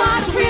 Watch me.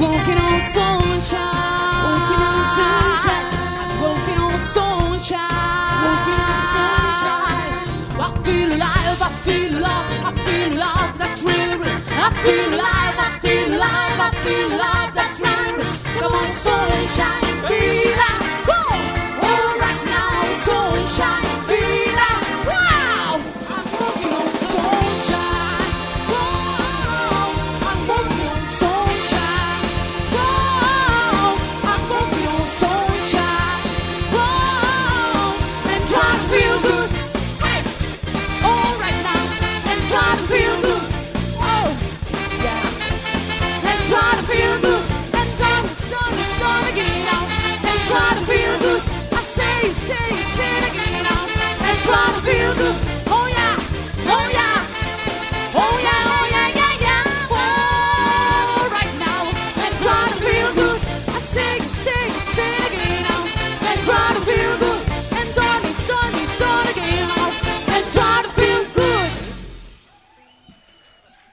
Walking on sunshine. Walking on sunshine. Walking on sunshine. Walking on sunshine. I feel alive. I feel alive. I feel alive. That's really real. I feel alive. I feel alive. I feel alive.